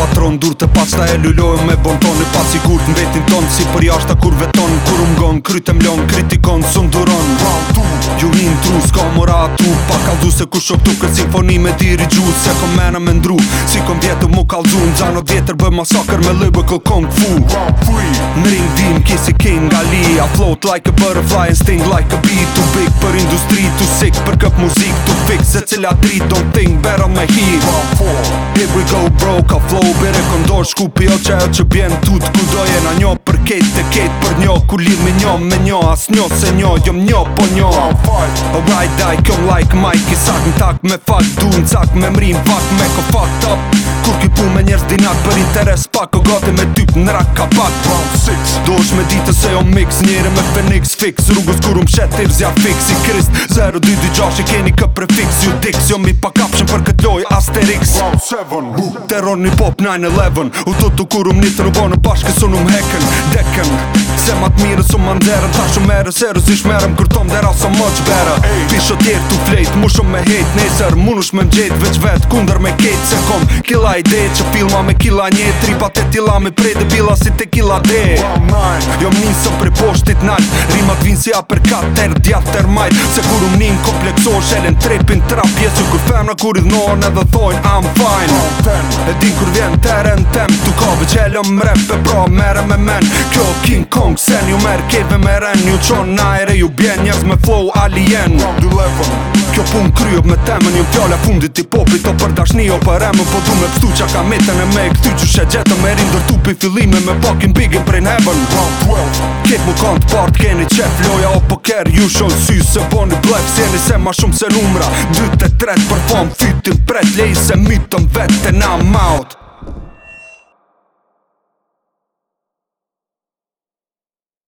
bota tron dur të pas ta e lulloj me bon ton sigurt pas i në vetin ton Si për jashta kur veton Kur umgon gon, kryt e kritikon, s'unduron nduron Wow, tu, ju një në tru Ska mora tu, pa kaldu se ku shok tu Kër simfoni me diri gju Se kom mena me ndru Si kom vjetu mu kaldu Në zano vjetër bë masaker me lëbë bë kë kong fu Wow, free Në ring dim, kisi king, nga li A float like a butterfly and sting like a bee Too big për industri, too sick për këp muzik To fix se cila tri, don't think, better me hi Wow, Here we go, bro, ka flow, Mere kom shku pjo që e që bjen tut ku doje na njo Për kejt dhe kejt për njo ku lidh me njo me njo As njo se njo jom njo po njo All right, I come like Mike i sak në tak me fuck Du në cak me mrim pak me ko fucked up Me njerës dinat për interes pak O gati me dyp në rak ka pak Round 6 Do është me ditë se o mix Njerë me Phoenix fix Rrugës kur u um mshet tirë fix I krist 0226 I keni kë prefix Ju dix Jo mi pa kapshën për këtë loj Asterix Round 7 Terror një pop 9-11 U të të kur u um mnitë rrubonë Pashkës unë um më heken deken Se ma t'mire su ma ndere Ta shumë mere se rëzish merem Kër tom dera sa much better Pisho tjerë t'u flejt Mu me hejt Nesër munu shme m'gjejt Veç vet kunder me kejt Se kom kila i dejt Që filma me kila një Tripat e tila me prej Dhe bila si te kila de Jo m'nin së prej poshtit nalt Rimat vin si aperkat Ter djat ter majt Se kur u m'nin trepin trap Jesu kër fem pra kur i dhnojnë edhe thojnë I'm fine E din kur vjen teren tem Tu ka vëgjellëm mrep e pra mere me men Kjo King Kong sen ju merë keve me ren Ju qonë nëjre ju bjen njëz me flow alien Du level pun kryo me temën Jëm fjalla fundit i popit O po për dashni o për emën Po du me pëstu qa ka mitën e me Këty që shë gjetën me rindër tupi fillime, me pakin bigin prej në heaven Këtë më kanë të partë keni qef Loja o përker, ju shonë sy Se boni blef sjeni se ma shumë se lumra Dytë e 3 për fam fytin pret Lej se mitën vetë të na maut